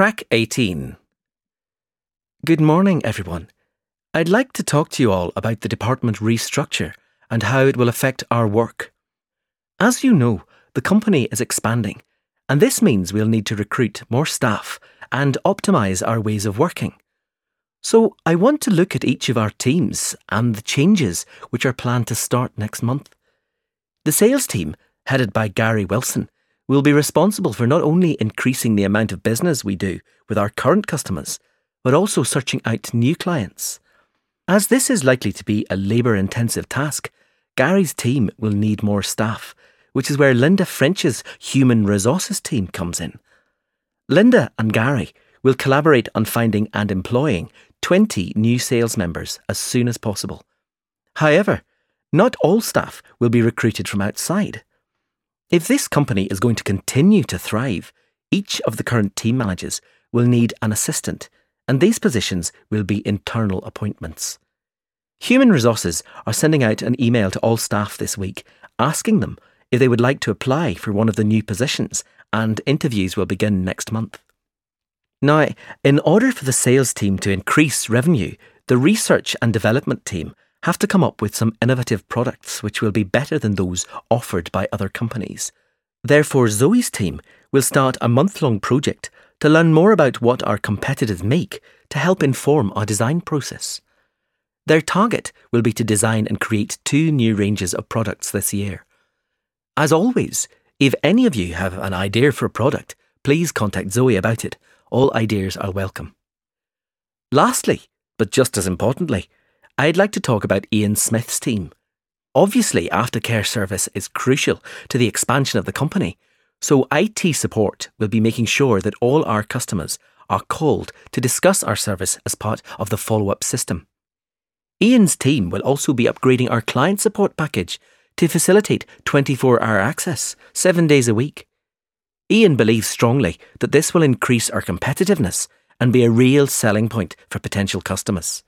Track 18. Good morning, everyone. I'd like to talk to you all about the department restructure and how it will affect our work. As you know, the company is expanding, and this means we'll need to recruit more staff and optimise our ways of working. So, I want to look at each of our teams and the changes which are planned to start next month. The sales team, headed by Gary Wilson, will be responsible for not only increasing the amount of business we do with our current customers, but also searching out new clients. As this is likely to be a labour intensive task, Gary's team will need more staff, which is where Linda French's human resources team comes in. Linda and Gary will collaborate on finding and employing 20 new sales members as soon as possible. However, not all staff will be recruited from outside. If this company is going to continue to thrive, each of the current team managers will need an assistant, and these positions will be internal appointments. Human Resources are sending out an email to all staff this week asking them if they would like to apply for one of the new positions, and interviews will begin next month. Now, in order for the sales team to increase revenue, the research and development team have to come up with some innovative products which will be better than those offered by other companies. Therefore, Zoe's team will start a month long project to learn more about what our competitors make to help inform our design process. Their target will be to design and create two new ranges of products this year. As always, if any of you have an idea for a product, please contact Zoe about it. All ideas are welcome. Lastly, but just as importantly, I'd like to talk about Ian Smith's team. Obviously, aftercare service is crucial to the expansion of the company, so IT support will be making sure that all our customers are called to discuss our service as part of the follow up system. Ian's team will also be upgrading our client support package to facilitate 24 hour access, seven days a week. Ian believes strongly that this will increase our competitiveness and be a real selling point for potential customers.